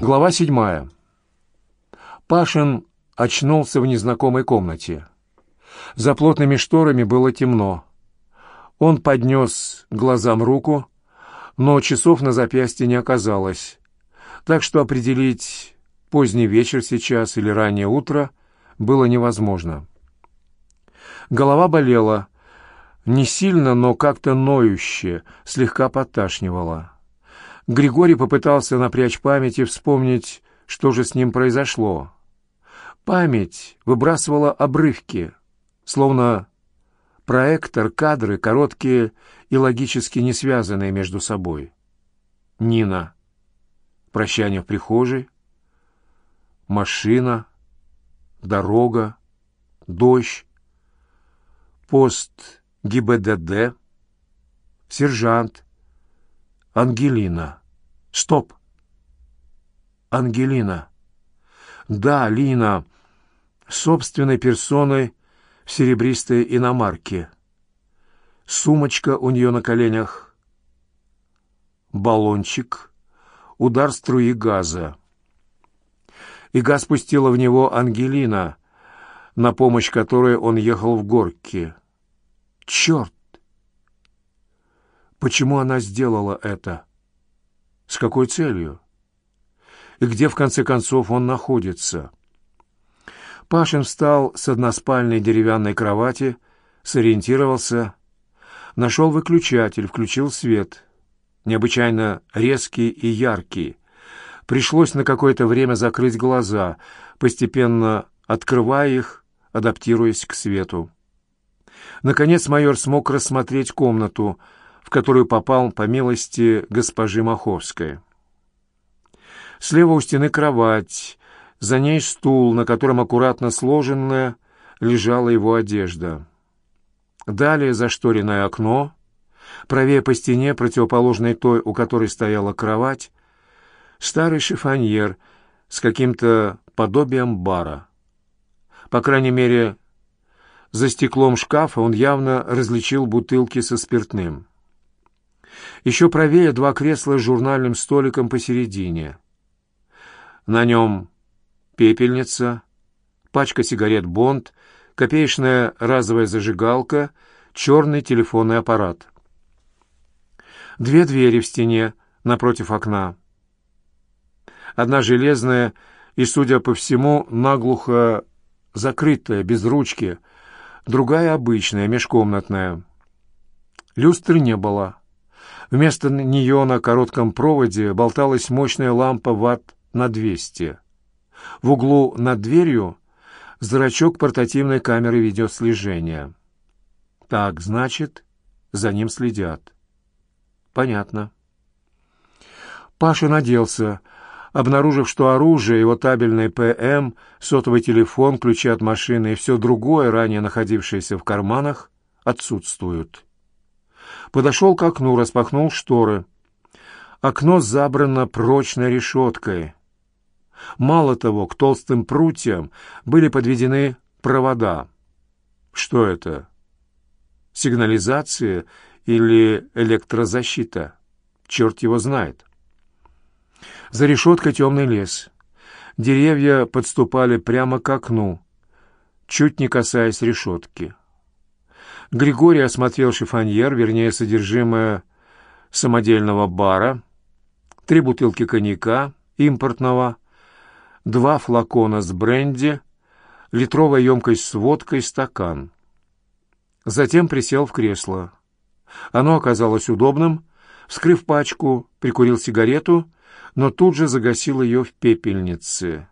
Глава седьмая. Пашин очнулся в незнакомой комнате. За плотными шторами было темно. Он поднес глазам руку, но часов на запястье не оказалось, так что определить поздний вечер сейчас или раннее утро было невозможно. Голова болела, не сильно, но как-то ноюще, слегка подташнивала. Григорий попытался напрячь память и вспомнить, что же с ним произошло. Память выбрасывала обрывки, словно проектор, кадры, короткие и логически не связанные между собой. Нина. Прощание в прихожей. Машина. Дорога. Дождь. Пост ГИБДД. Сержант. Ангелина. Стоп. Ангелина. Да, Лина. Собственной персоной в серебристой иномарке. Сумочка у нее на коленях. Баллончик. Удар струи газа. И газ пустила в него Ангелина, на помощь которой он ехал в горки. Черт! Почему она сделала это? С какой целью? И где, в конце концов, он находится? Пашин встал с односпальной деревянной кровати, сориентировался, нашел выключатель, включил свет. Необычайно резкий и яркий. Пришлось на какое-то время закрыть глаза, постепенно открывая их, адаптируясь к свету. Наконец майор смог рассмотреть комнату — в которую попал по милости госпожи Маховской. Слева у стены кровать, за ней стул, на котором аккуратно сложенная лежала его одежда. Далее зашторенное окно, правее по стене, противоположной той, у которой стояла кровать, старый шифоньер с каким-то подобием бара. По крайней мере, за стеклом шкафа он явно различил бутылки со спиртным. Еще правее два кресла с журнальным столиком посередине. На нем пепельница, пачка сигарет «Бонд», копеечная разовая зажигалка, черный телефонный аппарат. Две двери в стене напротив окна. Одна железная и, судя по всему, наглухо закрытая, без ручки, другая обычная, межкомнатная. Люстры не было. Вместо нее на коротком проводе болталась мощная лампа ватт на 200. В углу над дверью зрачок портативной камеры видеослежения. Так, значит, за ним следят. Понятно. Паша наделся, обнаружив, что оружие, его табельный ПМ, сотовый телефон, ключи от машины и все другое, ранее находившееся в карманах, отсутствуют подошел к окну, распахнул шторы. Окно забрано прочной решеткой. Мало того, к толстым прутьям были подведены провода. Что это? Сигнализация или электрозащита? Черт его знает. За решеткой темный лес. Деревья подступали прямо к окну, чуть не касаясь решетки. Григорий осмотрел шифоньер, вернее, содержимое самодельного бара, три бутылки коньяка импортного, два флакона с бренди, литровая емкость с водкой, стакан. Затем присел в кресло. Оно оказалось удобным. Вскрыв пачку, прикурил сигарету, но тут же загасил ее в пепельнице.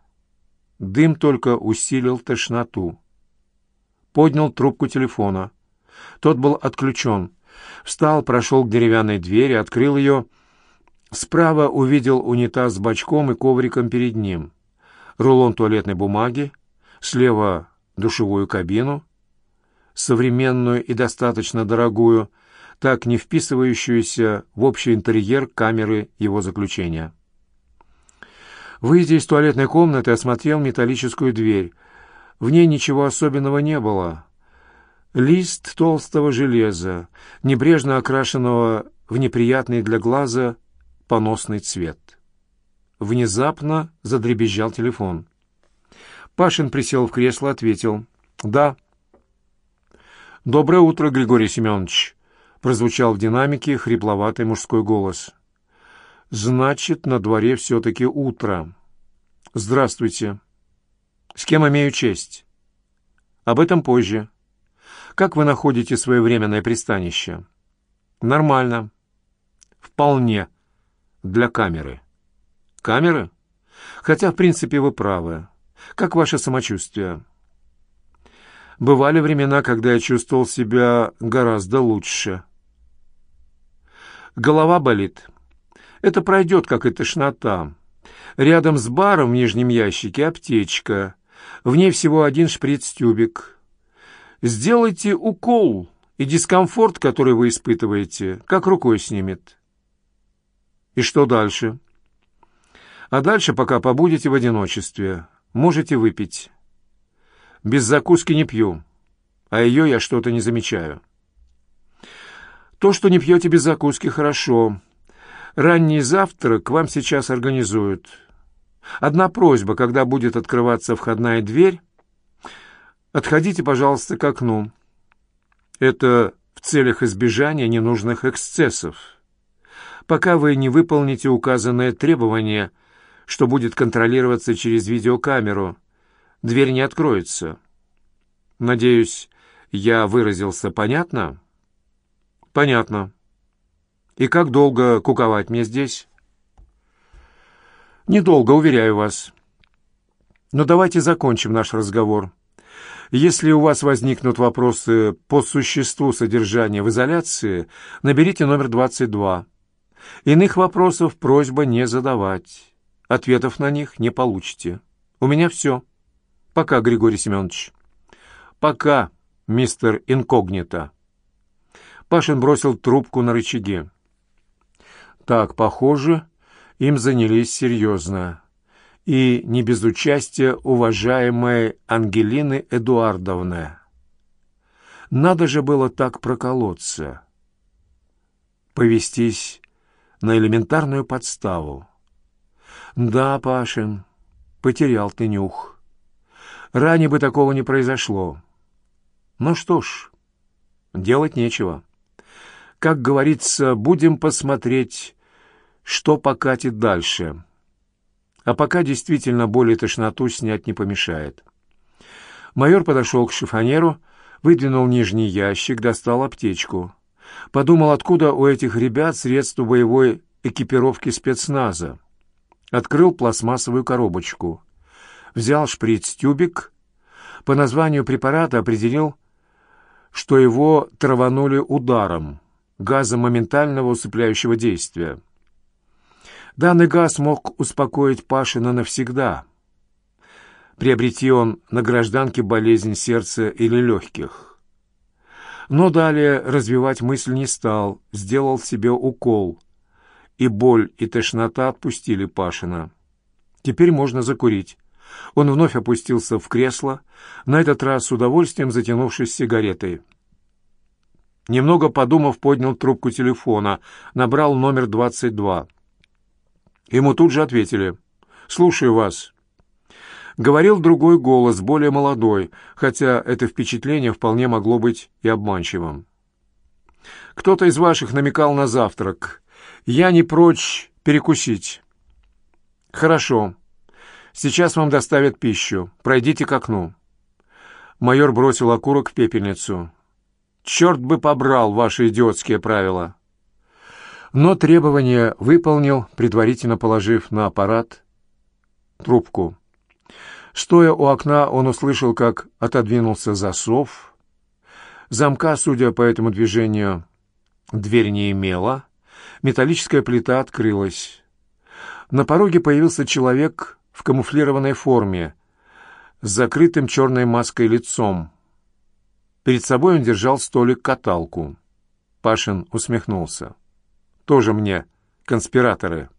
Дым только усилил тошноту. Поднял трубку телефона. Тот был отключен. Встал, прошел к деревянной двери, открыл ее. Справа увидел унитаз с бачком и ковриком перед ним. Рулон туалетной бумаги. Слева душевую кабину. Современную и достаточно дорогую, так не вписывающуюся в общий интерьер камеры его заключения. Выйдя из туалетной комнаты, осмотрел металлическую дверь. В ней ничего особенного не было лист толстого железа, небрежно окрашенного в неприятный для глаза поносный цвет. внезапно задребезжал телефон. Пашин присел в кресло, ответил. «Да». «Доброе утро, Григорий Семенович», — прозвучал в динамике хрипловатый мужской голос. «Значит, на дворе все-таки утро. Здравствуйте. С кем имею честь?» «Об этом позже. Как вы находите своевременное пристанище?» «Нормально. Вполне. Для камеры». «Камеры? Хотя, в принципе, вы правы. Как ваше самочувствие?» «Бывали времена, когда я чувствовал себя гораздо лучше». «Голова болит. Это пройдет, как и тошнота. Рядом с баром в нижнем ящике аптечка. В ней всего один шприц-тюбик. Сделайте укол, и дискомфорт, который вы испытываете, как рукой снимет». «И что дальше?» «А дальше, пока побудете в одиночестве». Можете выпить. Без закуски не пью, а ее я что-то не замечаю. То, что не пьете без закуски, хорошо. Ранний завтрак вам сейчас организуют. Одна просьба, когда будет открываться входная дверь, отходите, пожалуйста, к окну. Это в целях избежания ненужных эксцессов. Пока вы не выполните указанное требование – что будет контролироваться через видеокамеру. Дверь не откроется. Надеюсь, я выразился понятно? Понятно. И как долго куковать мне здесь? Недолго, уверяю вас. Но давайте закончим наш разговор. Если у вас возникнут вопросы по существу содержания в изоляции, наберите номер 22. Иных вопросов просьба не задавать. Ответов на них не получите. У меня все. Пока, Григорий Семенович. Пока, мистер Инкогнито. Пашин бросил трубку на рычаги. Так, похоже, им занялись серьезно. И не без участия уважаемой Ангелины Эдуардовны. Надо же было так проколоться. Повестись на элементарную подставу. «Да, Пашин, потерял ты нюх. Ранее бы такого не произошло. Ну что ж, делать нечего. Как говорится, будем посмотреть, что покатит дальше. А пока действительно боль и тошноту снять не помешает». Майор подошел к шифонеру, выдвинул нижний ящик, достал аптечку. Подумал, откуда у этих ребят средства боевой экипировки спецназа открыл пластмассовую коробочку, взял шприц-тюбик, по названию препарата определил, что его траванули ударом, газом моментального усыпляющего действия. Данный газ мог успокоить Пашина навсегда. Приобрети он на гражданке болезнь сердца или легких. Но далее развивать мысль не стал, сделал себе укол, и боль, и тошнота отпустили Пашина. Теперь можно закурить. Он вновь опустился в кресло, на этот раз с удовольствием затянувшись сигаретой. Немного подумав, поднял трубку телефона, набрал номер 22. Ему тут же ответили. «Слушаю вас». Говорил другой голос, более молодой, хотя это впечатление вполне могло быть и обманчивым. «Кто-то из ваших намекал на завтрак. Я не прочь перекусить. Хорошо. Сейчас вам доставят пищу. Пройдите к окну. Майор бросил окурок в пепельницу. Черт бы побрал ваши идиотские правила. Но требование выполнил, предварительно положив на аппарат трубку. Стоя у окна, он услышал, как отодвинулся засов. Замка, судя по этому движению, дверь не имела. Металлическая плита открылась. На пороге появился человек в камуфлированной форме, с закрытым черной маской лицом. Перед собой он держал столик-каталку. Пашин усмехнулся. «Тоже мне конспираторы.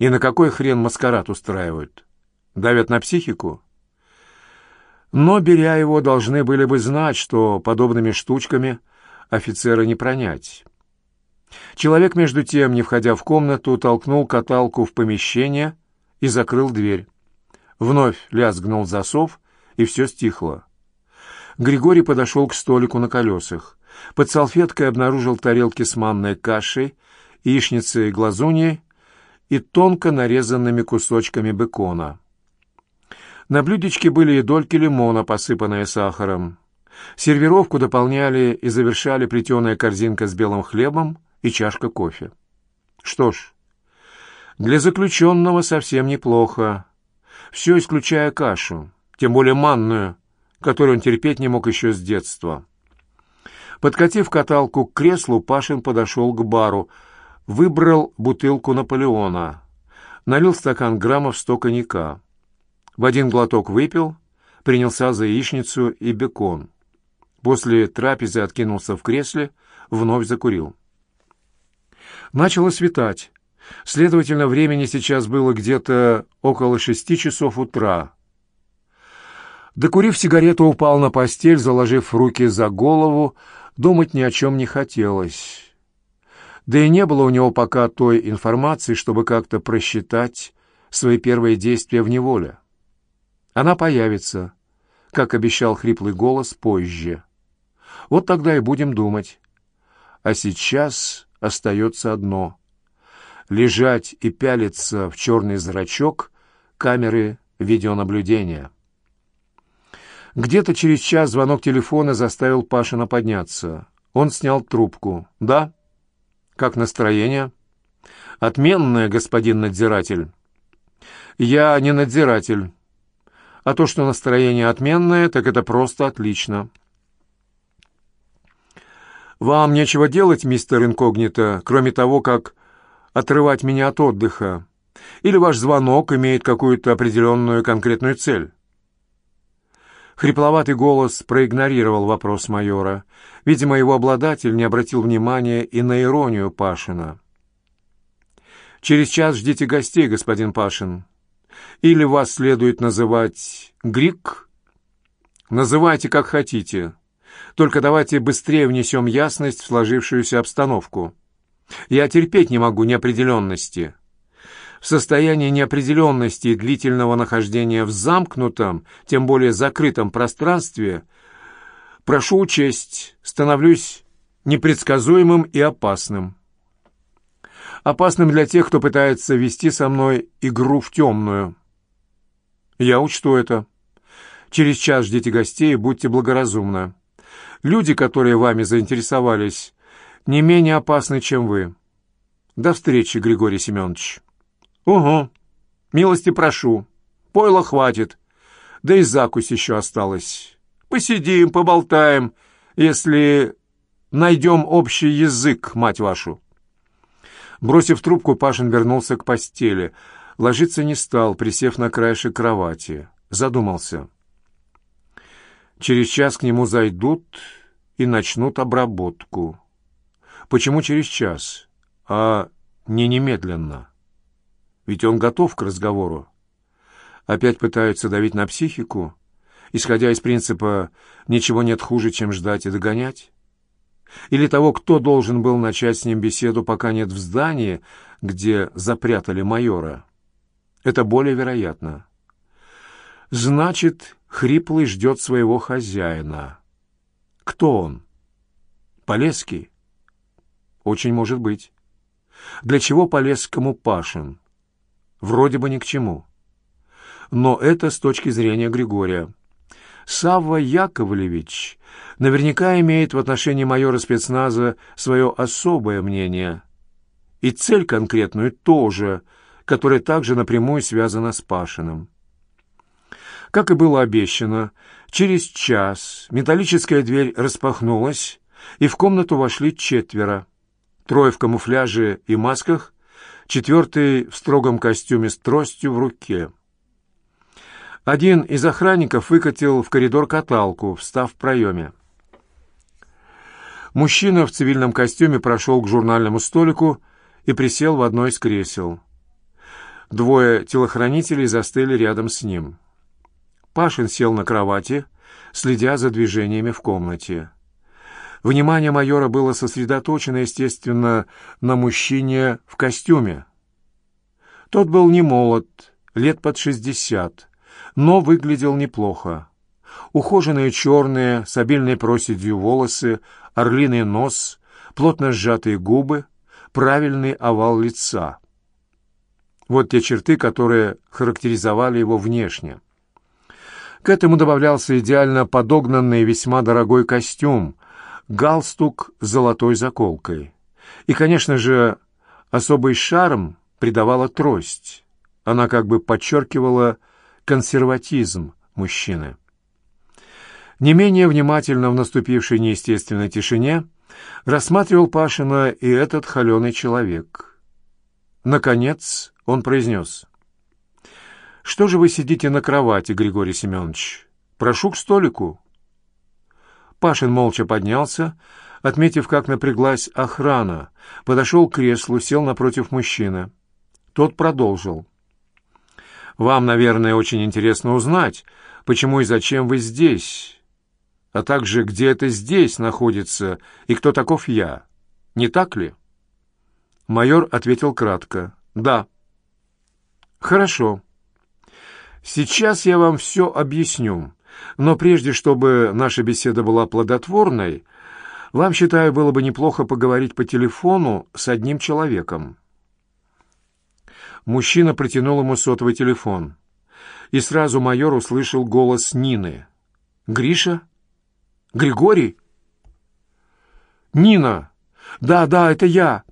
И на какой хрен маскарад устраивают? Давят на психику?» Но, беря его, должны были бы знать, что подобными штучками офицера не пронять. Человек, между тем, не входя в комнату, толкнул каталку в помещение и закрыл дверь. Вновь лязгнул засов, и все стихло. Григорий подошел к столику на колесах. Под салфеткой обнаружил тарелки с манной кашей, яичницей и глазуньей и тонко нарезанными кусочками бекона. На блюдечке были и дольки лимона, посыпанные сахаром. Сервировку дополняли и завершали плетеная корзинка с белым хлебом и чашка кофе. Что ж, для заключенного совсем неплохо. Все исключая кашу, тем более манную, которую он терпеть не мог еще с детства. Подкатив каталку к креслу, Пашин подошел к бару, выбрал бутылку Наполеона, налил стакан граммов сто коньяка. В один глоток выпил, принялся за яичницу и бекон. После трапезы откинулся в кресле, вновь закурил. Начало светать. Следовательно, времени сейчас было где-то около шести часов утра. Докурив сигарету, упал на постель, заложив руки за голову, думать ни о чем не хотелось. Да и не было у него пока той информации, чтобы как-то просчитать свои первые действия в неволе. Она появится, как обещал хриплый голос, позже. Вот тогда и будем думать. А сейчас остается одно — лежать и пялиться в черный зрачок камеры видеонаблюдения. Где-то через час звонок телефона заставил Пашина подняться. Он снял трубку. «Да? Как настроение?» «Отменное, господин надзиратель». «Я не надзиратель. А то, что настроение отменное, так это просто отлично». «Вам нечего делать, мистер Инкогнито, кроме того, как отрывать меня от отдыха? Или ваш звонок имеет какую-то определенную конкретную цель?» Хрипловатый голос проигнорировал вопрос майора. Видимо, его обладатель не обратил внимания и на иронию Пашина. «Через час ждите гостей, господин Пашин. Или вас следует называть Грик? Называйте, как хотите. Только давайте быстрее внесем ясность в сложившуюся обстановку. Я терпеть не могу неопределенности. В состоянии неопределенности и длительного нахождения в замкнутом, тем более закрытом пространстве, прошу учесть, становлюсь непредсказуемым и опасным. Опасным для тех, кто пытается вести со мной игру в темную. Я учту это. Через час ждите гостей будьте благоразумны. Люди, которые вами заинтересовались, не менее опасны, чем вы. До встречи, Григорий Семенович. Угу. Милости прошу. Пойла хватит. Да и закусь еще осталось. Посидим, поболтаем, если найдем общий язык, мать вашу. Бросив трубку, Пашин вернулся к постели. Ложиться не стал, присев на краешек кровати. Задумался. Через час к нему зайдут и начнут обработку. Почему через час, а не немедленно? Ведь он готов к разговору. Опять пытаются давить на психику, исходя из принципа «ничего нет хуже, чем ждать и догонять»? Или того, кто должен был начать с ним беседу, пока нет в здании, где запрятали майора? Это более вероятно. Значит, Хриплый ждет своего хозяина. Кто он? Полесский? Очень может быть. Для чего Полесскому Пашин? Вроде бы ни к чему. Но это с точки зрения Григория. Савва Яковлевич наверняка имеет в отношении майора спецназа свое особое мнение. И цель конкретную тоже, которая также напрямую связана с Пашиным. Как и было обещано, через час металлическая дверь распахнулась, и в комнату вошли четверо. Трое в камуфляже и масках, четвертый в строгом костюме с тростью в руке. Один из охранников выкатил в коридор каталку, встав в проеме. Мужчина в цивильном костюме прошел к журнальному столику и присел в одно из кресел. Двое телохранителей застыли рядом с ним. Пашин сел на кровати, следя за движениями в комнате. Внимание майора было сосредоточено, естественно, на мужчине в костюме. Тот был не молод, лет под шестьдесят, но выглядел неплохо. Ухоженные черные, с обильной проседью волосы, орлиный нос, плотно сжатые губы, правильный овал лица. Вот те черты, которые характеризовали его внешне. К этому добавлялся идеально подогнанный весьма дорогой костюм, галстук с золотой заколкой. И, конечно же, особый шарм придавала трость. Она как бы подчеркивала консерватизм мужчины. Не менее внимательно в наступившей неестественной тишине рассматривал Пашина и этот холеный человек. Наконец он произнес. «Что же вы сидите на кровати, Григорий Семенович? Прошу к столику». Пашин молча поднялся, отметив, как напряглась охрана, подошел к креслу, сел напротив мужчины. Тот продолжил. «Вам, наверное, очень интересно узнать, почему и зачем вы здесь» а также где это здесь находится и кто таков я. Не так ли?» Майор ответил кратко. «Да». «Хорошо. Сейчас я вам все объясню, но прежде, чтобы наша беседа была плодотворной, вам, считаю, было бы неплохо поговорить по телефону с одним человеком». Мужчина протянул ему сотовый телефон, и сразу майор услышал голос Нины. «Гриша?» Григорий? Нина. Да, да, это я.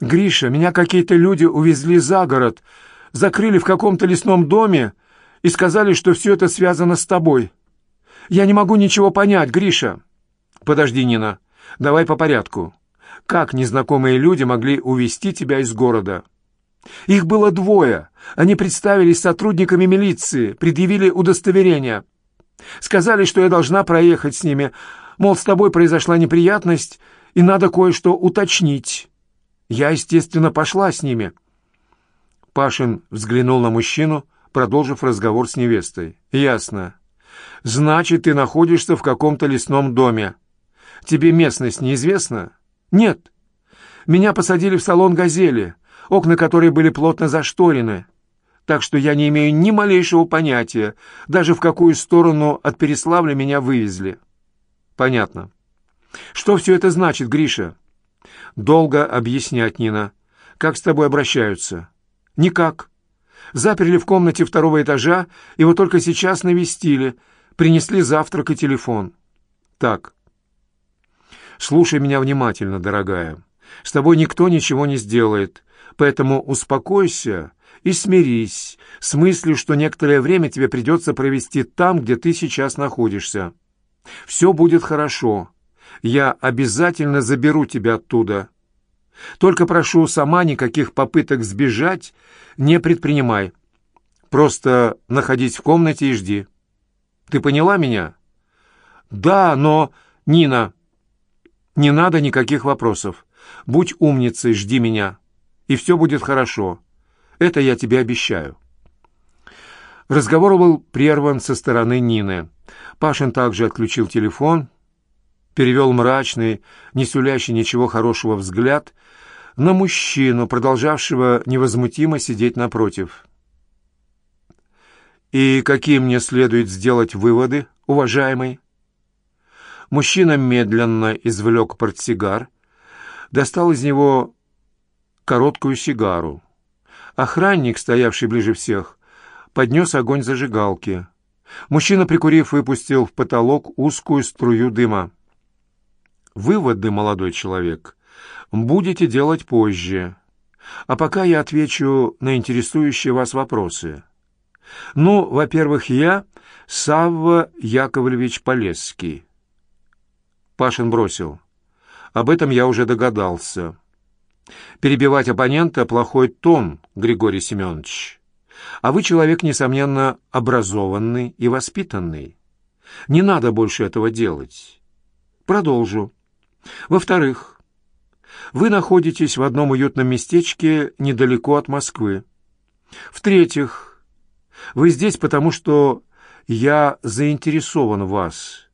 Гриша, меня какие-то люди увезли за город, закрыли в каком-то лесном доме и сказали, что все это связано с тобой. Я не могу ничего понять, Гриша. Подожди, Нина. Давай по порядку. Как незнакомые люди могли увезти тебя из города? Их было двое. Они представились сотрудниками милиции, предъявили удостоверение. Сказали, что я должна проехать с ними. Мол, с тобой произошла неприятность, и надо кое-что уточнить. Я, естественно, пошла с ними. Пашин взглянул на мужчину, продолжив разговор с невестой. «Ясно. Значит, ты находишься в каком-то лесном доме. Тебе местность неизвестна?» «Нет. Меня посадили в салон «Газели», окна которой были плотно зашторены так что я не имею ни малейшего понятия, даже в какую сторону от Переславля меня вывезли. Понятно. Что все это значит, Гриша? Долго объяснять, Нина. Как с тобой обращаются? Никак. Заперли в комнате второго этажа, вот только сейчас навестили, принесли завтрак и телефон. Так. Слушай меня внимательно, дорогая. С тобой никто ничего не сделает, поэтому успокойся и смирись с мыслью, что некоторое время тебе придется провести там, где ты сейчас находишься. Все будет хорошо. Я обязательно заберу тебя оттуда. Только прошу, сама никаких попыток сбежать не предпринимай. Просто находись в комнате и жди. Ты поняла меня? Да, но... Нина, не надо никаких вопросов. Будь умницей, жди меня, и все будет хорошо. Это я тебе обещаю». Разговор был прерван со стороны Нины. Пашин также отключил телефон, перевел мрачный, не сулящий ничего хорошего взгляд на мужчину, продолжавшего невозмутимо сидеть напротив. «И какие мне следует сделать выводы, уважаемый?» Мужчина медленно извлек портсигар, достал из него короткую сигару. Охранник, стоявший ближе всех, поднес огонь зажигалки. Мужчина, прикурив, выпустил в потолок узкую струю дыма. «Выводы, молодой человек, будете делать позже. А пока я отвечу на интересующие вас вопросы. Ну, во-первых, я Савва Яковлевич Полесский». Пашин бросил. «Об этом я уже догадался». Перебивать оппонента — плохой тон, Григорий Семенович. А вы человек, несомненно, образованный и воспитанный. Не надо больше этого делать. Продолжу. Во-вторых, вы находитесь в одном уютном местечке недалеко от Москвы. В-третьих, вы здесь потому, что я заинтересован в вас.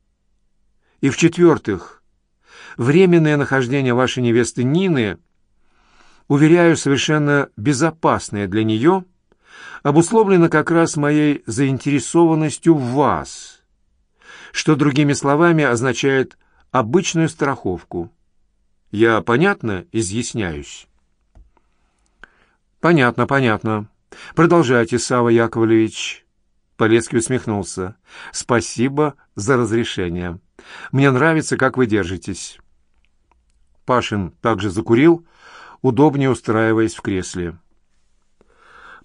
И в-четвертых, временное нахождение вашей невесты Нины, уверяю, совершенно безопасное для нее, обусловлено как раз моей заинтересованностью в вас, что, другими словами, означает обычную страховку. Я понятно изъясняюсь? Понятно, понятно. Продолжайте, Сава Яковлевич. Полецкий усмехнулся. Спасибо за разрешение. Мне нравится, как вы держитесь. Пашин также закурил, удобнее устраиваясь в кресле.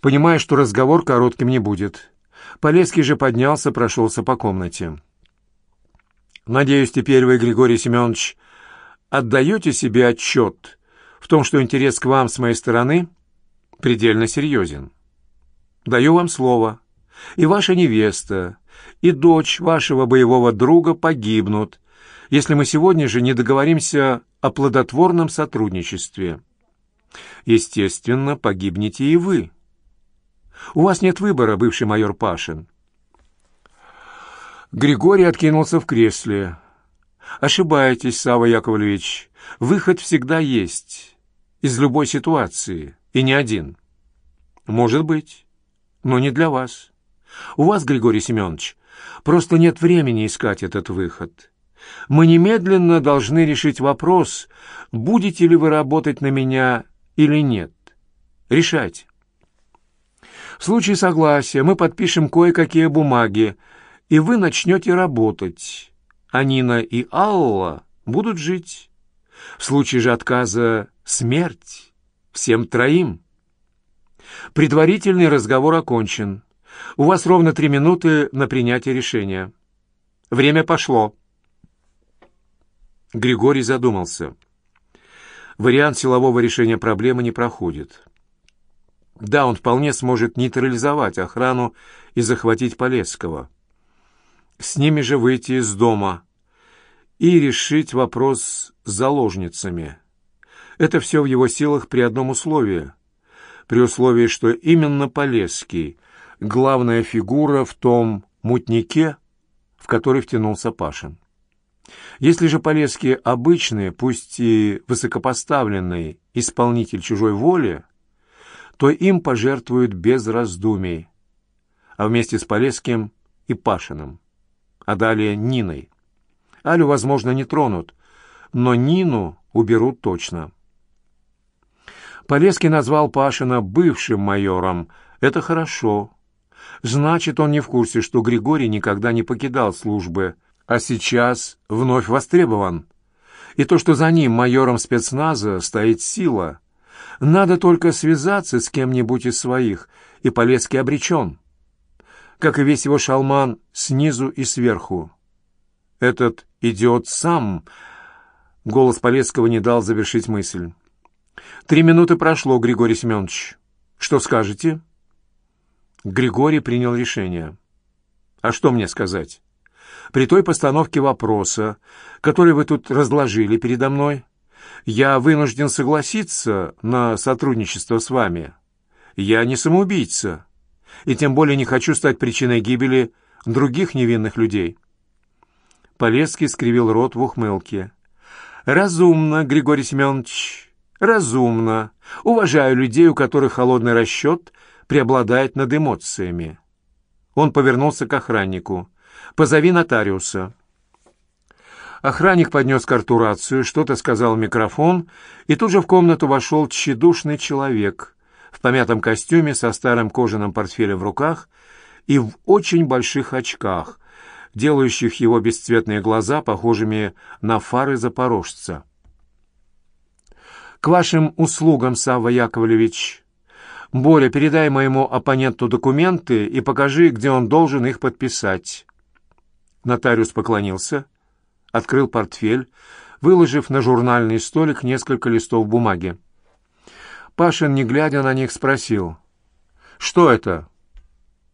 Понимая, что разговор коротким не будет. Полецкий же поднялся, прошелся по комнате. «Надеюсь, теперь вы, Григорий Семенович, отдаете себе отчет в том, что интерес к вам с моей стороны предельно серьезен. Даю вам слово. И ваша невеста, и дочь вашего боевого друга погибнут, если мы сегодня же не договоримся о плодотворном сотрудничестве. Естественно, погибнете и вы. У вас нет выбора, бывший майор Пашин. Григорий откинулся в кресле. Ошибаетесь, Сава Яковлевич. Выход всегда есть. Из любой ситуации. И не один. Может быть. Но не для вас. У вас, Григорий Семенович, просто нет времени искать этот выход. Мы немедленно должны решить вопрос, будете ли вы работать на меня или нет. Решать. В случае согласия мы подпишем кое-какие бумаги, и вы начнете работать, а Нина и Алла будут жить. В случае же отказа — смерть. Всем троим. Предварительный разговор окончен. У вас ровно три минуты на принятие решения. Время пошло. Григорий задумался. Вариант силового решения проблемы не проходит. Да, он вполне сможет нейтрализовать охрану и захватить Полесского. С ними же выйти из дома и решить вопрос с заложницами. Это все в его силах при одном условии. При условии, что именно Полесский — главная фигура в том мутнике, в который втянулся Пашин. Если же Полесский обычный, пусть и высокопоставленный исполнитель чужой воли, то им пожертвуют без раздумий, а вместе с Полесским и Пашиным, а далее Ниной. Алю, возможно, не тронут, но Нину уберут точно. Полесский назвал Пашина бывшим майором. Это хорошо. Значит, он не в курсе, что Григорий никогда не покидал службы, а сейчас вновь востребован. И то, что за ним, майором спецназа, стоит сила — надо только связаться с кем-нибудь из своих, и Полецкий обречен. Как и весь его шалман снизу и сверху. Этот идиот сам... Голос Полецкого не дал завершить мысль. «Три минуты прошло, Григорий Семенович. Что скажете?» Григорий принял решение. «А что мне сказать?» «При той постановке вопроса, который вы тут разложили передо мной, я вынужден согласиться на сотрудничество с вами. Я не самоубийца, и тем более не хочу стать причиной гибели других невинных людей». Полецкий скривил рот в ухмылке. «Разумно, Григорий Семенович, разумно. Уважаю людей, у которых холодный расчет преобладает над эмоциями». Он повернулся к охраннику. «Позови нотариуса». Охранник поднес карту рацию, что-то сказал в микрофон, и тут же в комнату вошел тщедушный человек в помятом костюме со старым кожаным портфелем в руках и в очень больших очках, делающих его бесцветные глаза похожими на фары запорожца. «К вашим услугам, Савва Яковлевич. Боря, передай моему оппоненту документы и покажи, где он должен их подписать». Нотариус поклонился — открыл портфель, выложив на журнальный столик несколько листов бумаги. Пашин, не глядя на них, спросил. «Что это?»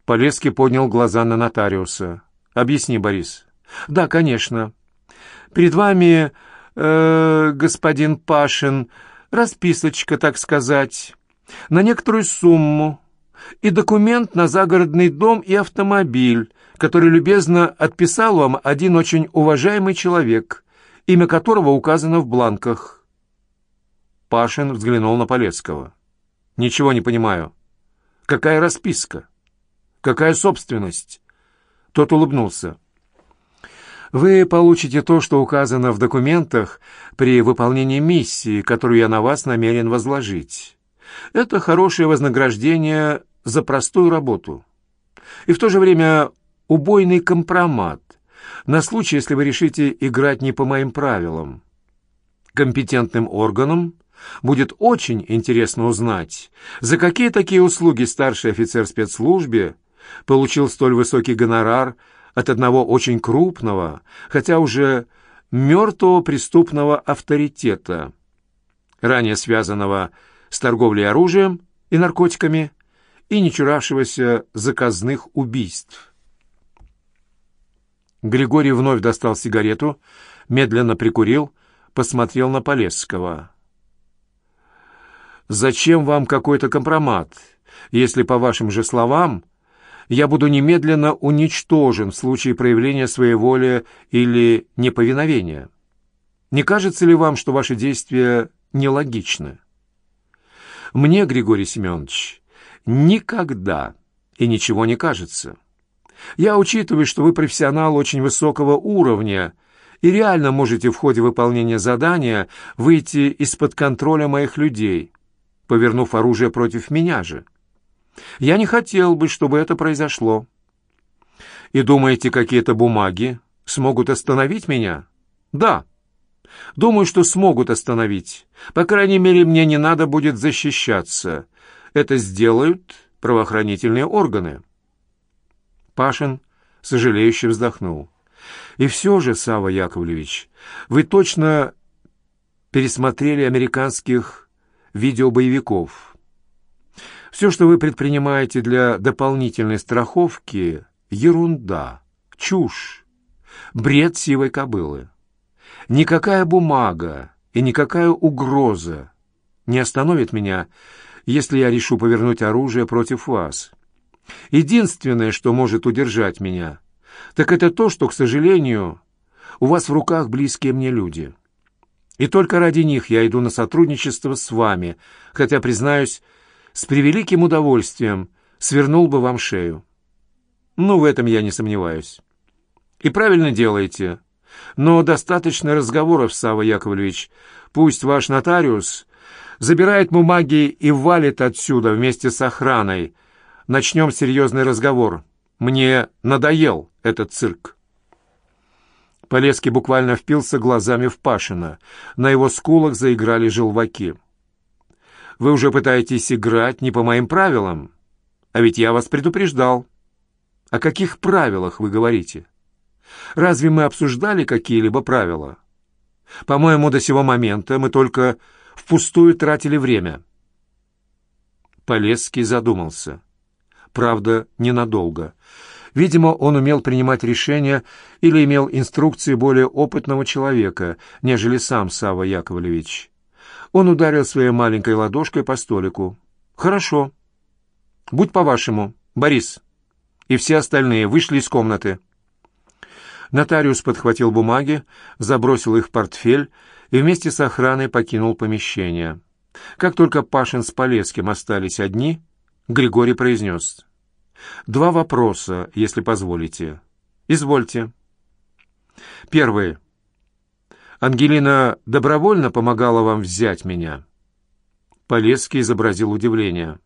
Полецкий поднял глаза на нотариуса. «Объясни, Борис». «Да, конечно. Перед вами, э, господин Пашин, расписочка, так сказать, на некоторую сумму и документ на загородный дом и автомобиль, который любезно отписал вам один очень уважаемый человек, имя которого указано в бланках. Пашин взглянул на Полецкого. «Ничего не понимаю. Какая расписка? Какая собственность?» Тот улыбнулся. «Вы получите то, что указано в документах при выполнении миссии, которую я на вас намерен возложить. Это хорошее вознаграждение за простую работу. И в то же время убойный компромат на случай, если вы решите играть не по моим правилам. Компетентным органам будет очень интересно узнать, за какие такие услуги старший офицер спецслужбе получил столь высокий гонорар от одного очень крупного, хотя уже мертвого преступного авторитета, ранее связанного с торговлей оружием и наркотиками и не чуравшегося заказных убийств. Григорий вновь достал сигарету, медленно прикурил, посмотрел на Полесского. «Зачем вам какой-то компромат, если, по вашим же словам, я буду немедленно уничтожен в случае проявления своей воли или неповиновения? Не кажется ли вам, что ваши действия нелогичны?» «Мне, Григорий Семенович, никогда и ничего не кажется». Я учитываю, что вы профессионал очень высокого уровня и реально можете в ходе выполнения задания выйти из-под контроля моих людей, повернув оружие против меня же. Я не хотел бы, чтобы это произошло. И думаете, какие-то бумаги смогут остановить меня? Да. Думаю, что смогут остановить. По крайней мере, мне не надо будет защищаться. Это сделают правоохранительные органы. Пашин сожалеюще вздохнул. «И все же, Сава Яковлевич, вы точно пересмотрели американских видеобоевиков. Все, что вы предпринимаете для дополнительной страховки — ерунда, чушь, бред сивой кобылы. Никакая бумага и никакая угроза не остановит меня, если я решу повернуть оружие против вас». Единственное, что может удержать меня, так это то, что, к сожалению, у вас в руках близкие мне люди. И только ради них я иду на сотрудничество с вами, хотя, признаюсь, с превеликим удовольствием свернул бы вам шею. Ну, в этом я не сомневаюсь. И правильно делаете. Но достаточно разговоров, Сава Яковлевич. Пусть ваш нотариус забирает бумаги и валит отсюда вместе с охраной, начнем серьезный разговор. Мне надоел этот цирк». Полецкий буквально впился глазами в Пашина. На его скулах заиграли желваки. «Вы уже пытаетесь играть не по моим правилам? А ведь я вас предупреждал. О каких правилах вы говорите? Разве мы обсуждали какие-либо правила? По-моему, до сего момента мы только впустую тратили время». Полесский задумался правда, ненадолго. Видимо, он умел принимать решения или имел инструкции более опытного человека, нежели сам Сава Яковлевич. Он ударил своей маленькой ладошкой по столику. «Хорошо. Будь по-вашему, Борис». И все остальные вышли из комнаты. Нотариус подхватил бумаги, забросил их в портфель и вместе с охраной покинул помещение. Как только Пашин с Полесским остались одни, Григорий произнес. «Два вопроса, если позволите. Извольте». Первый. «Ангелина добровольно помогала вам взять меня?» Полесский изобразил удивление.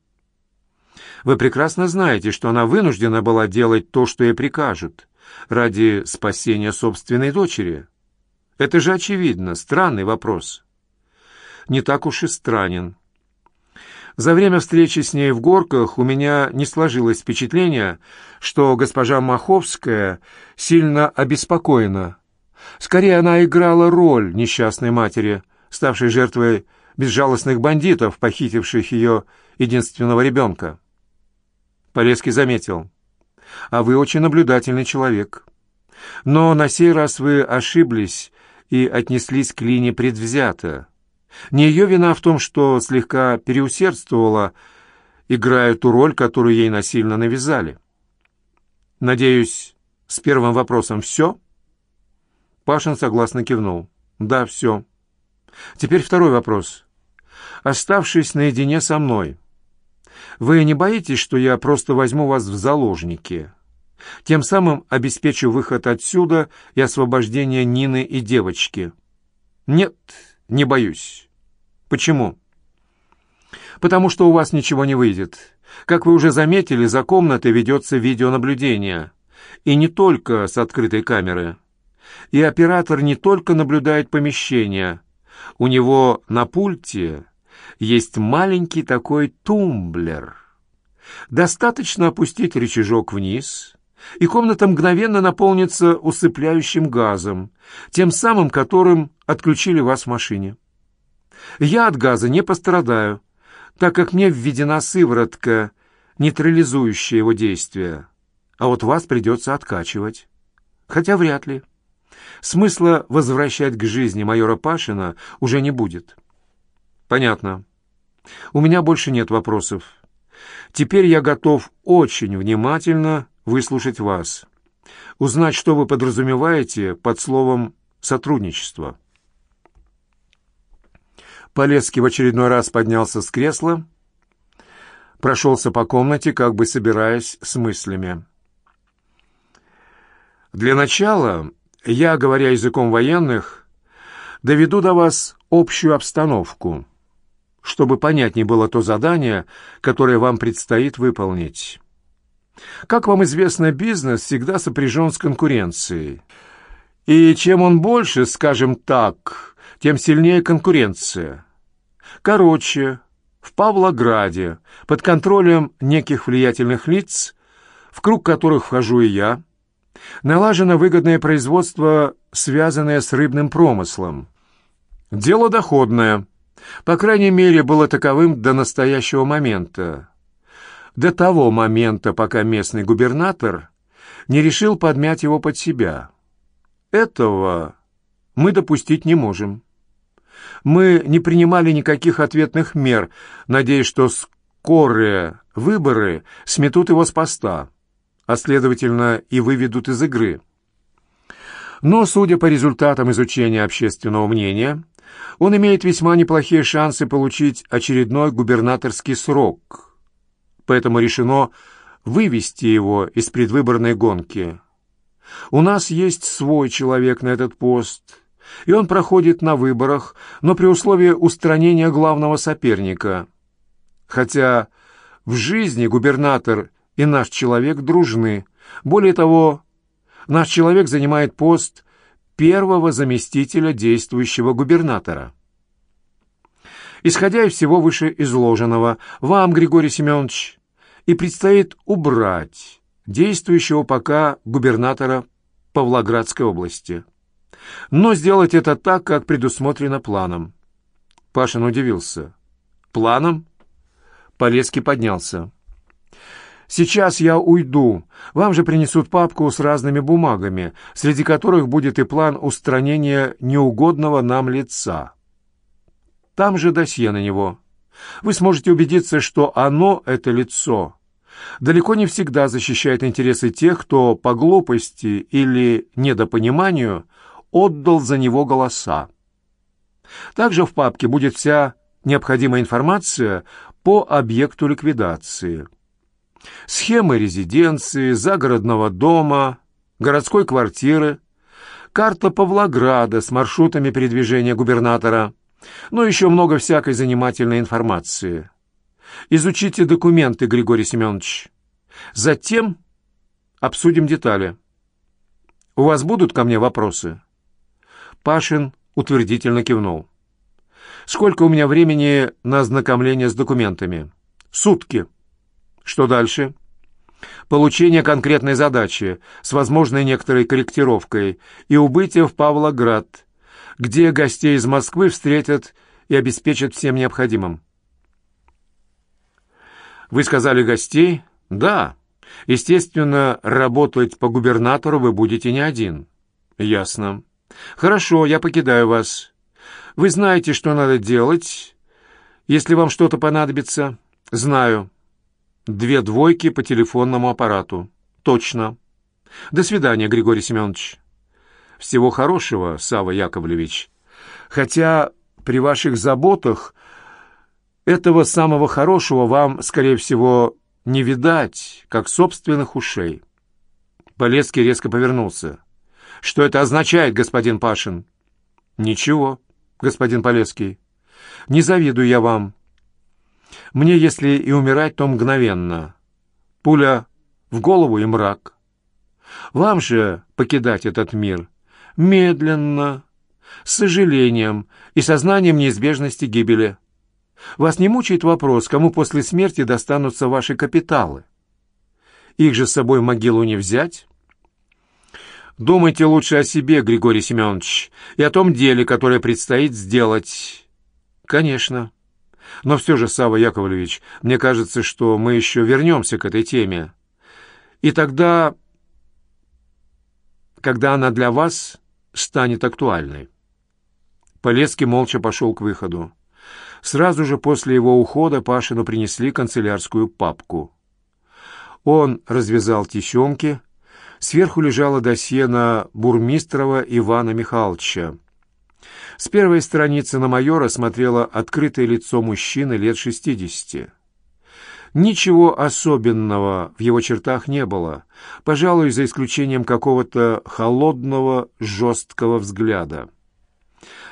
«Вы прекрасно знаете, что она вынуждена была делать то, что ей прикажут, ради спасения собственной дочери. Это же очевидно, странный вопрос». «Не так уж и странен», за время встречи с ней в горках у меня не сложилось впечатление, что госпожа Маховская сильно обеспокоена. Скорее, она играла роль несчастной матери, ставшей жертвой безжалостных бандитов, похитивших ее единственного ребенка. Полецкий заметил. «А вы очень наблюдательный человек. Но на сей раз вы ошиблись и отнеслись к Лине предвзято. Не ее вина в том, что слегка переусердствовала, играя ту роль, которую ей насильно навязали. Надеюсь, с первым вопросом все? Пашин согласно кивнул. Да, все. Теперь второй вопрос. Оставшись наедине со мной, вы не боитесь, что я просто возьму вас в заложники? Тем самым обеспечу выход отсюда и освобождение Нины и девочки. Нет, не боюсь. Почему? Потому что у вас ничего не выйдет. Как вы уже заметили, за комнатой ведется видеонаблюдение. И не только с открытой камеры. И оператор не только наблюдает помещение. У него на пульте есть маленький такой тумблер. Достаточно опустить рычажок вниз, и комната мгновенно наполнится усыпляющим газом, тем самым которым отключили вас в машине. Я от газа не пострадаю, так как мне введена сыворотка, нейтрализующая его действие, а вот вас придется откачивать. Хотя вряд ли. Смысла возвращать к жизни майора Пашина уже не будет. Понятно. У меня больше нет вопросов. Теперь я готов очень внимательно выслушать вас, узнать, что вы подразумеваете под словом «сотрудничество». Полецкий в очередной раз поднялся с кресла, прошелся по комнате, как бы собираясь с мыслями. «Для начала я, говоря языком военных, доведу до вас общую обстановку, чтобы понятнее было то задание, которое вам предстоит выполнить. Как вам известно, бизнес всегда сопряжен с конкуренцией. И чем он больше, скажем так, тем сильнее конкуренция. Короче, в Павлограде, под контролем неких влиятельных лиц, в круг которых вхожу и я, налажено выгодное производство, связанное с рыбным промыслом. Дело доходное. По крайней мере, было таковым до настоящего момента. До того момента, пока местный губернатор не решил подмять его под себя. Этого мы допустить не можем. Мы не принимали никаких ответных мер, надеясь, что скорые выборы сметут его с поста, а, следовательно, и выведут из игры. Но, судя по результатам изучения общественного мнения, он имеет весьма неплохие шансы получить очередной губернаторский срок. Поэтому решено вывести его из предвыборной гонки. У нас есть свой человек на этот пост, и он проходит на выборах, но при условии устранения главного соперника. Хотя в жизни губернатор и наш человек дружны. Более того, наш человек занимает пост первого заместителя действующего губернатора. Исходя из всего вышеизложенного, вам, Григорий Семенович, и предстоит убрать действующего пока губернатора Павлоградской области. Но сделать это так, как предусмотрено планом. Пашин удивился. «Планом?» Полецкий поднялся. Сейчас я уйду. Вам же принесут папку с разными бумагами, среди которых будет и план устранения неугодного нам лица. Там же досье на него. Вы сможете убедиться, что оно, это лицо, далеко не всегда защищает интересы тех, кто по глупости или недопониманию отдал за него голоса. Также в папке будет вся необходимая информация по объекту ликвидации – Схемы резиденции, загородного дома, городской квартиры, карта Павлограда с маршрутами передвижения губернатора, ну еще много всякой занимательной информации. Изучите документы, Григорий Семенович. Затем обсудим детали. У вас будут ко мне вопросы?» Пашин утвердительно кивнул. «Сколько у меня времени на ознакомление с документами?» «Сутки». Что дальше? Получение конкретной задачи с возможной некоторой корректировкой и убытие в Павлоград, где гостей из Москвы встретят и обеспечат всем необходимым. Вы сказали гостей? Да. Естественно, работать по губернатору вы будете не один. Ясно. Хорошо, я покидаю вас. Вы знаете, что надо делать, если вам что-то понадобится? Знаю. Две двойки по телефонному аппарату. Точно. До свидания, Григорий Семенович. Всего хорошего, Сава Яковлевич. Хотя при ваших заботах этого самого хорошего вам, скорее всего, не видать, как собственных ушей. Полецкий резко повернулся. «Что это означает, господин Пашин?» «Ничего, господин Полецкий. Не завидую я вам. Мне, если и умирать, то мгновенно. Пуля в голову и мрак. Вам же покидать этот мир медленно, с сожалением и сознанием неизбежности гибели. Вас не мучает вопрос, кому после смерти достанутся ваши капиталы? Их же с собой в могилу не взять? Думайте лучше о себе, Григорий Семенович, и о том деле, которое предстоит сделать. Конечно. Но все же, Савва Яковлевич, мне кажется, что мы еще вернемся к этой теме. И тогда, когда она для вас станет актуальной. Полецкий молча пошел к выходу. Сразу же после его ухода Пашину принесли канцелярскую папку. Он развязал тесемки. Сверху лежало досье на Бурмистрова Ивана Михайловича. С первой страницы на майора смотрело открытое лицо мужчины лет шестидесяти. Ничего особенного в его чертах не было, пожалуй, за исключением какого-то холодного, жесткого взгляда.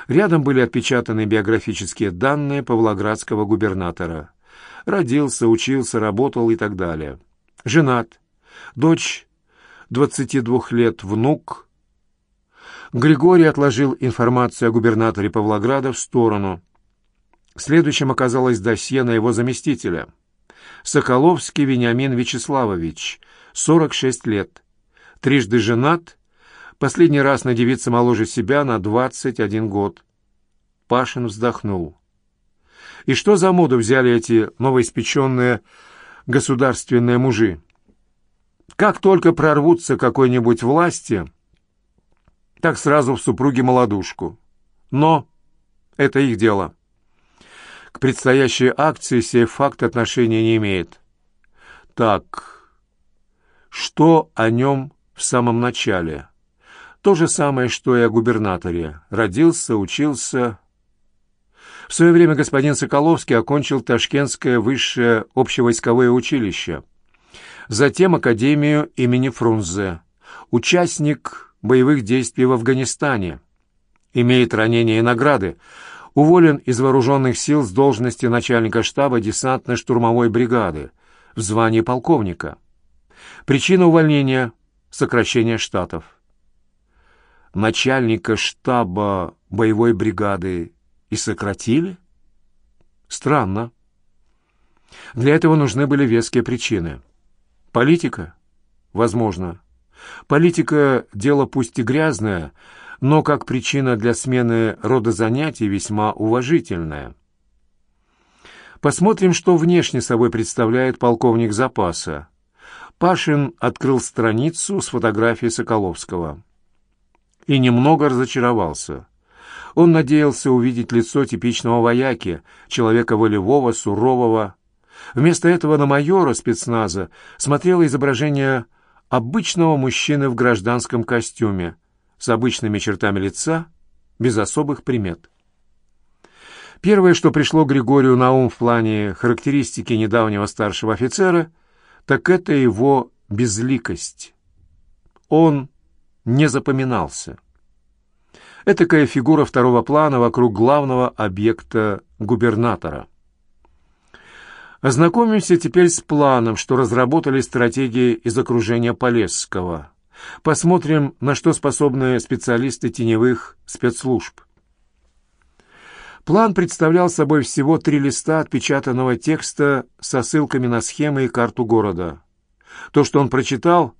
Рядом были отпечатаны биографические данные павлоградского губернатора. Родился, учился, работал и так далее. Женат. Дочь 22 лет, внук. Григорий отложил информацию о губернаторе Павлограда в сторону. Следующим оказалось досье на его заместителя. Соколовский Вениамин Вячеславович, 46 лет. Трижды женат, Последний раз на девице моложе себя на двадцать один год. Пашин вздохнул. И что за моду взяли эти новоиспеченные государственные мужи? Как только прорвутся какой-нибудь власти, так сразу в супруге молодушку. Но это их дело. К предстоящей акции сей факт отношения не имеет. Так, что о нем в самом начале? То же самое, что и о губернаторе. Родился, учился. В свое время господин Соколовский окончил Ташкентское высшее общевойсковое училище. Затем Академию имени Фрунзе. Участник боевых действий в Афганистане. Имеет ранения и награды. Уволен из вооруженных сил с должности начальника штаба десантно-штурмовой бригады в звании полковника. Причина увольнения – сокращение штатов начальника штаба боевой бригады и сократили? Странно. Для этого нужны были веские причины. Политика? Возможно. Политика – дело пусть и грязное, но как причина для смены рода занятий весьма уважительная. Посмотрим, что внешне собой представляет полковник запаса. Пашин открыл страницу с фотографией Соколовского и немного разочаровался. Он надеялся увидеть лицо типичного вояки, человека волевого, сурового. Вместо этого на майора спецназа смотрело изображение обычного мужчины в гражданском костюме, с обычными чертами лица, без особых примет. Первое, что пришло Григорию на ум в плане характеристики недавнего старшего офицера, так это его безликость. Он не запоминался. Этакая фигура второго плана вокруг главного объекта губернатора. Ознакомимся теперь с планом, что разработали стратегии из окружения Полесского. Посмотрим, на что способны специалисты теневых спецслужб. План представлял собой всего три листа отпечатанного текста со ссылками на схемы и карту города. То, что он прочитал,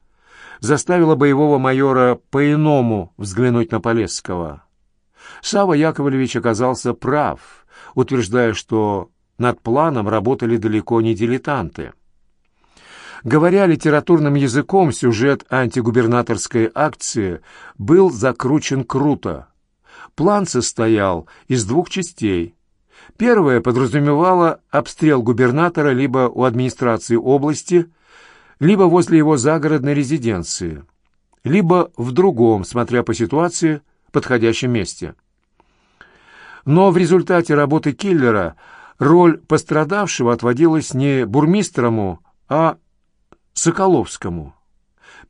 заставило боевого майора по-иному взглянуть на Полесского. Сава Яковлевич оказался прав, утверждая, что над планом работали далеко не дилетанты. Говоря литературным языком, сюжет антигубернаторской акции был закручен круто. План состоял из двух частей. Первая подразумевала обстрел губернатора либо у администрации области – либо возле его загородной резиденции, либо в другом, смотря по ситуации, подходящем месте. Но в результате работы киллера роль пострадавшего отводилась не бурмистрому, а Соколовскому.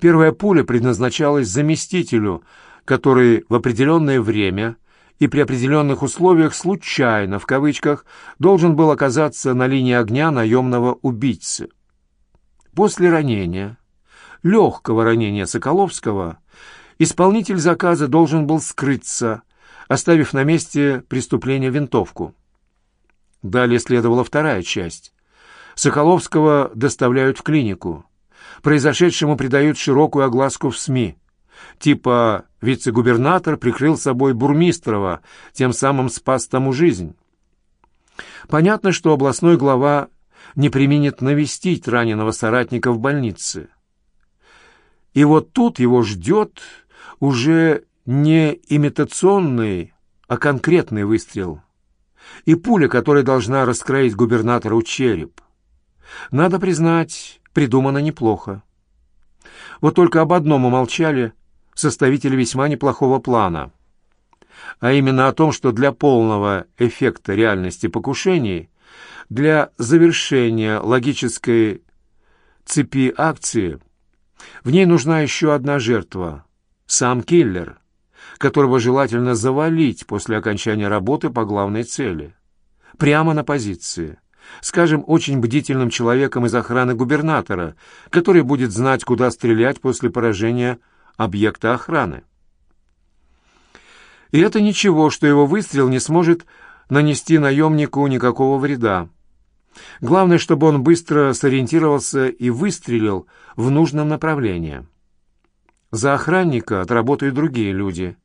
Первая пуля предназначалась заместителю, который в определенное время и при определенных условиях случайно, в кавычках, должен был оказаться на линии огня наемного убийцы. После ранения, легкого ранения Соколовского, исполнитель заказа должен был скрыться, оставив на месте преступления винтовку. Далее следовала вторая часть. Соколовского доставляют в клинику. Произошедшему придают широкую огласку в СМИ. Типа вице-губернатор прикрыл собой Бурмистрова, тем самым спас тому жизнь. Понятно, что областной глава не применит навестить раненого соратника в больнице. И вот тут его ждет уже не имитационный, а конкретный выстрел. И пуля, которая должна раскроить губернатору череп. Надо признать, придумано неплохо. Вот только об одном умолчали составители весьма неплохого плана. А именно о том, что для полного эффекта реальности покушений, для завершения логической цепи акции, в ней нужна еще одна жертва – сам киллер, которого желательно завалить после окончания работы по главной цели. Прямо на позиции – скажем, очень бдительным человеком из охраны губернатора, который будет знать, куда стрелять после поражения объекта охраны. И это ничего, что его выстрел не сможет нанести наемнику никакого вреда. Главное, чтобы он быстро сориентировался и выстрелил в нужном направлении. За охранника отработают другие люди.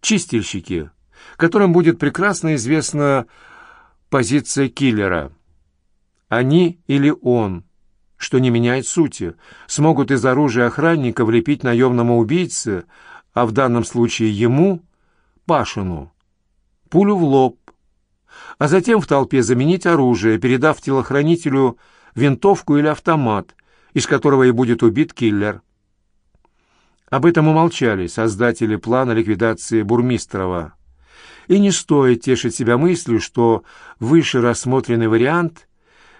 Чистильщики, которым будет прекрасно известна позиция киллера – они или он, что не меняет сути, смогут из оружия охранника влепить наемному убийце, а в данном случае ему, Пашину, пулю в лоб, а затем в толпе заменить оружие, передав телохранителю винтовку или автомат, из которого и будет убит киллер. Об этом умолчали создатели плана ликвидации Бурмистрова. И не стоит тешить себя мыслью, что выше рассмотренный вариант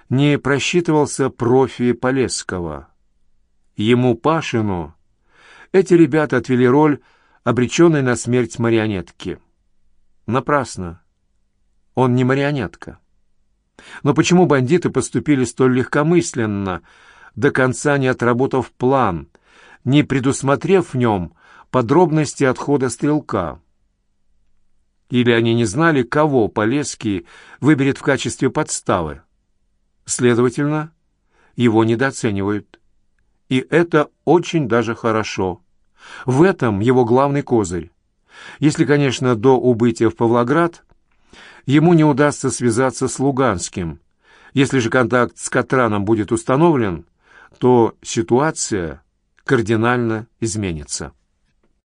не просчитывался профи Полесского. Ему, Пашину, эти ребята отвели роль обреченной на смерть марионетки. Напрасно. Он не марионетка. Но почему бандиты поступили столь легкомысленно, до конца не отработав план, не предусмотрев в нем подробности отхода стрелка? Или они не знали, кого Полесский выберет в качестве подставы? Следовательно, его недооценивают. И это очень даже хорошо. В этом его главный козырь. Если, конечно, до убытия в Павлоград ему не удастся связаться с Луганским. Если же контакт с Катраном будет установлен, то ситуация кардинально изменится.